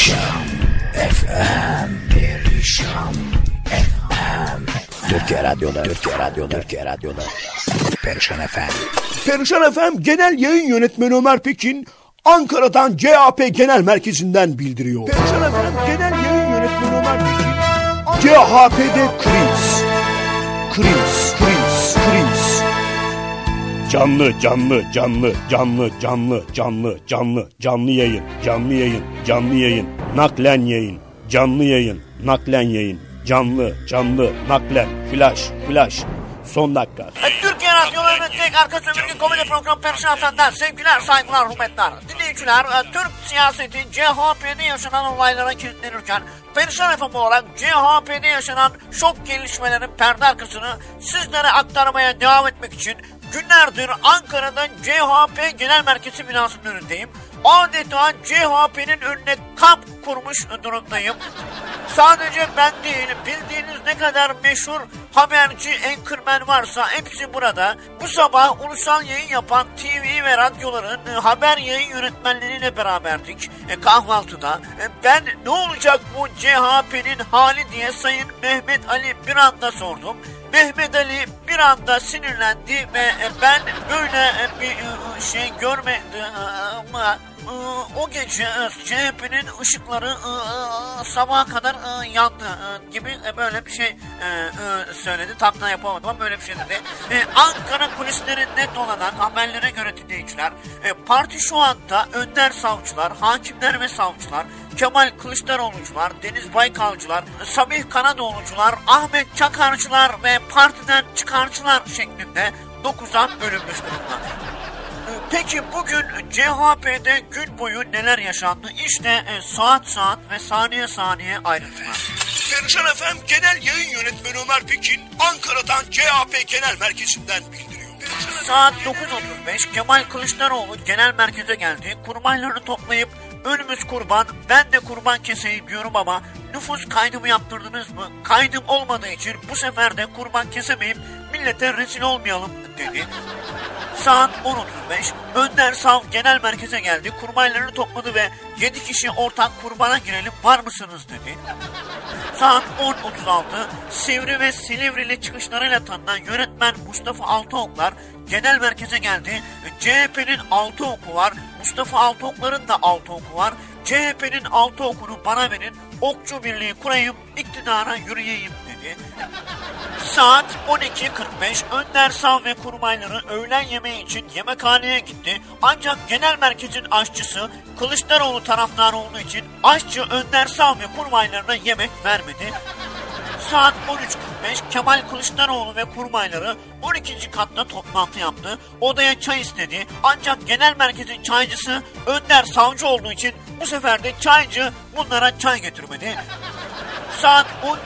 Perişan FM Perişan FM Türkiye Radyo'da Türkiye Radyo'da Türkiye Radyo'da Perişan FM Perişan FM Genel Yayın Yönetmeni Ömer Pekin Ankara'dan CHP Genel Merkezi'nden bildiriyor. Perişan FM Genel Yayın Yönetmeni Ömer Pekin CHP'de kriz. Kriz. Canlı canlı canlı canlı canlı canlı canlı canlı yayın canlı yayın canlı yayın naklen yayın canlı yayın naklen yayın canlı canlı naklen flash flash son dakika. Türkiye Radyoları'nın tek arka sömürge komedi programı Perişan Efendi'den sevgiler, saygılar, hürmetler. Dinleyiciler, e, Türk siyaseti CHP'de yaşanan olaylara kilitlenirken Perişan FM olarak CHP'de yaşanan şok gelişmelerin perde arkasını sizlere aktarmaya devam etmek için günlerdir Ankara'da CHP Genel Merkezi binasının önündeyim. Adeta CHP'nin önüne kamp kurmuş durumdayım. Sadece ben değil, bildiğiniz ne kadar meşhur haberci, enkırmen varsa hepsi burada. Bu sabah ulusal yayın yapan TV ve radyoların e, haber yayın yönetmenleriyle beraberdik e, kahvaltıda. E, ben ne olacak bu CHP'nin hali diye Sayın Mehmet Ali bir anda sordum. Mehmet Ali bir anda sinirlendi ve e, ben böyle e, bir e, şey görmedim ama e, o gece e, CHP'nin ışıkları e, e, sabaha kadar e, yandı e, gibi e, böyle bir şey e, e, söyledi. Tam da yapamadım ama böyle bir şey dedi. E, Ankara kulislerinde dolanan haberlere göre dinleyiciler e, parti şu anda önder savcılar, hakimler ve savcılar Kemal Kılıçdaroğlu'cular, Deniz Baykalcılar, Sabih Kanadoğlu'cular, Ahmet Çakarcılar ve partiden çıkarcılar şeklinde 9'a bölünmüş durumda. Ee, Peki bugün CHP'de gün boyu neler yaşandı? İşte e, saat saat ve saniye saniye ayrıntılar. Perişan FM Genel Yayın Yönetmeni Ömer Pekin Ankara'dan CHP Genel Merkezi'nden bildiriyor. Saat 9.35 Kemal Kılıçdaroğlu genel merkeze geldi. Kurbanlarını toplayıp önümüz kurban ben de kurban keseyim diyorum ama nüfus kaydımı yaptırdınız mı? Kaydım olmadığı için bu sefer de kurban kesemeyip millete rezil olmayalım dedi. Saat 10.35 Önder Sav genel merkeze geldi. Kurbanlarını topladı ve 7 kişi ortak kurbana girelim var mısınız dedi. Saat 10.36 Sivri ve Silivri'li çıkışlarıyla tanınan yönetmen Mustafa Altıoklar genel merkeze geldi. CHP'nin altı oku var. Mustafa Altıoklar'ın da altı oku var. CHP'nin altı okunu bana verin. Okçu birliği kurayım, iktidara yürüyeyim dedi. Saat 12.45 Önder Sav ve kurmayları öğlen yemeği için yemekhaneye gitti. Ancak genel merkezin aşçısı Kılıçdaroğlu taraftarı olduğu için aşçı Önder Sav ve kurmaylarına yemek vermedi. Saat 13.45 Kemal Kılıçdaroğlu ve kurmayları 12. katta toplantı yaptı. Odaya çay istedi. Ancak genel merkezin çaycısı Önder Savcı olduğu için bu sefer de çaycı bunlara çay getirmedi. Saat 14.30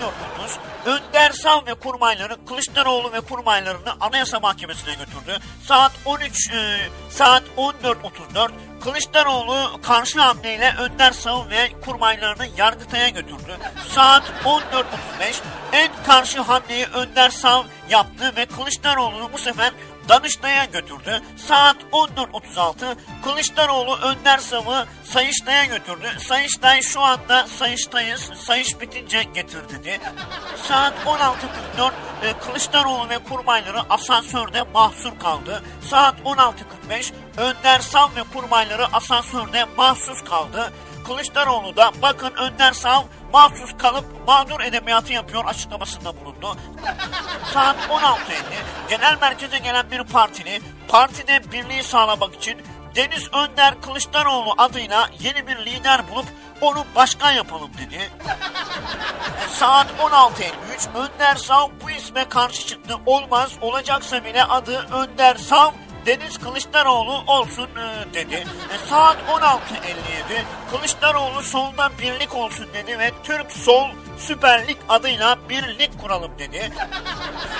Önder Sav ve kurmayları Kılıçdaroğlu ve kurmaylarını Anayasa Mahkemesi'ne götürdü. Saat 13 e, saat 14.34 Kılıçdaroğlu karşı hamleyle Önder Sav ve kurmaylarını Yargıtay'a götürdü. Saat 14.35 en karşı hamleyi Önder Sav yaptı ve Kılıçdaroğlu'nu bu sefer Danıştay'a götürdü. Saat 14.36 Kılıçdaroğlu Önder Sav'ı Sayıştay'a götürdü. Sayıştay şu anda Sayıştay'ız. Sayış bitince getir dedi. Saat 16.44 e, Kılıçdaroğlu ve kurmayları asansörde mahsur kaldı. Saat 16.45 Önder Sav ve kurmayları asansörde mahsus kaldı. Kılıçdaroğlu da bakın Önder Sav mahsus kalıp mağdur edebiyatı yapıyor açıklamasında bulundu. Saat 16.50 genel merkeze gelen bir partili partide birliği sağlamak için Deniz Önder Kılıçdaroğlu adıyla yeni bir lider bulup onu başkan yapalım dedi. Saat 16.53 Önder Sav bu isme karşı çıktı. Olmaz olacaksa bile adı Önder Sav Deniz Kılıçdaroğlu olsun e, dedi. E, saat 16.57 Kılıçdaroğlu solda birlik olsun dedi ve Türk Sol Süper Lig adıyla bir lig kuralım dedi.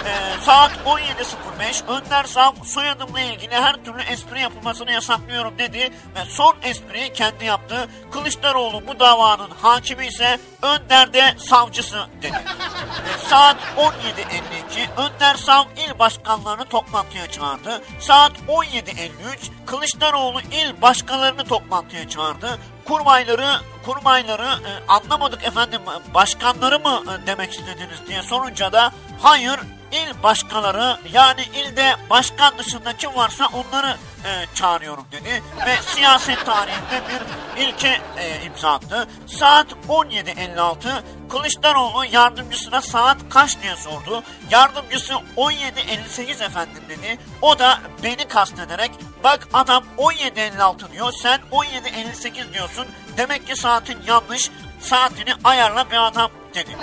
E, saat 17.05 Önder Sav soyadımla ilgili her türlü espri yapılmasını yasaklıyorum dedi ve son espriyi kendi yaptı. Kılıçdaroğlu bu davanın hakimi ise Önder de savcısı dedi. E, saat 17.52 Önder Sav il başkanlarını toplantıya çağırdı. Saat 17.53 Kılıçdaroğlu il başkanlarını toplantıya çağırdı. Kurmayları kurmayları e, anlamadık efendim başkanları mı e, demek istediniz diye sorunca da hayır il başkanları yani ilde başkan dışında kim varsa onları e, çağırıyorum dedi ve siyaset tarihinde bir ilke e, imza attı. Saat 17.56 Kılıçdaroğlu yardımcısına saat kaç diye sordu. Yardımcısı 17.58 efendim dedi. O da beni kastederek bak adam 17.56 diyor sen 17.58 diyorsun. Demek ki saatin yanlış saatini ayarla bir adam dedi.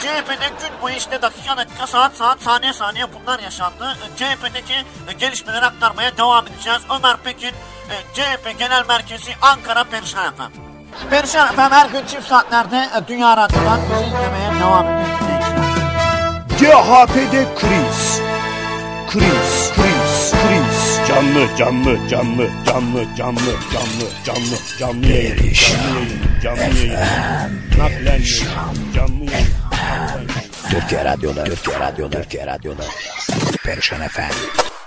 CHP'de gün boyu işte dakika dakika saat saat saniye saniye bunlar yaşandı. CHP'deki gelişmeleri aktarmaya devam edeceğiz. Ömer Pekin e, CHP Genel Merkezi Ankara Perişan efendim. Perişan efendim her gün çift saatlerde e, Dünya Radyo'dan bizi izlemeye devam ediyor. CHP'de. Kriz, kriz, kriz. Canlı, canlı, canlı, canlı, canlı, canlı, canlı, canlı yayın, canlı yayın, canlı yayın, canlı yayın. Türkiye Radyo'da, Türkiye Radyo'da, Türkiye Radyo'da. Perişan FM.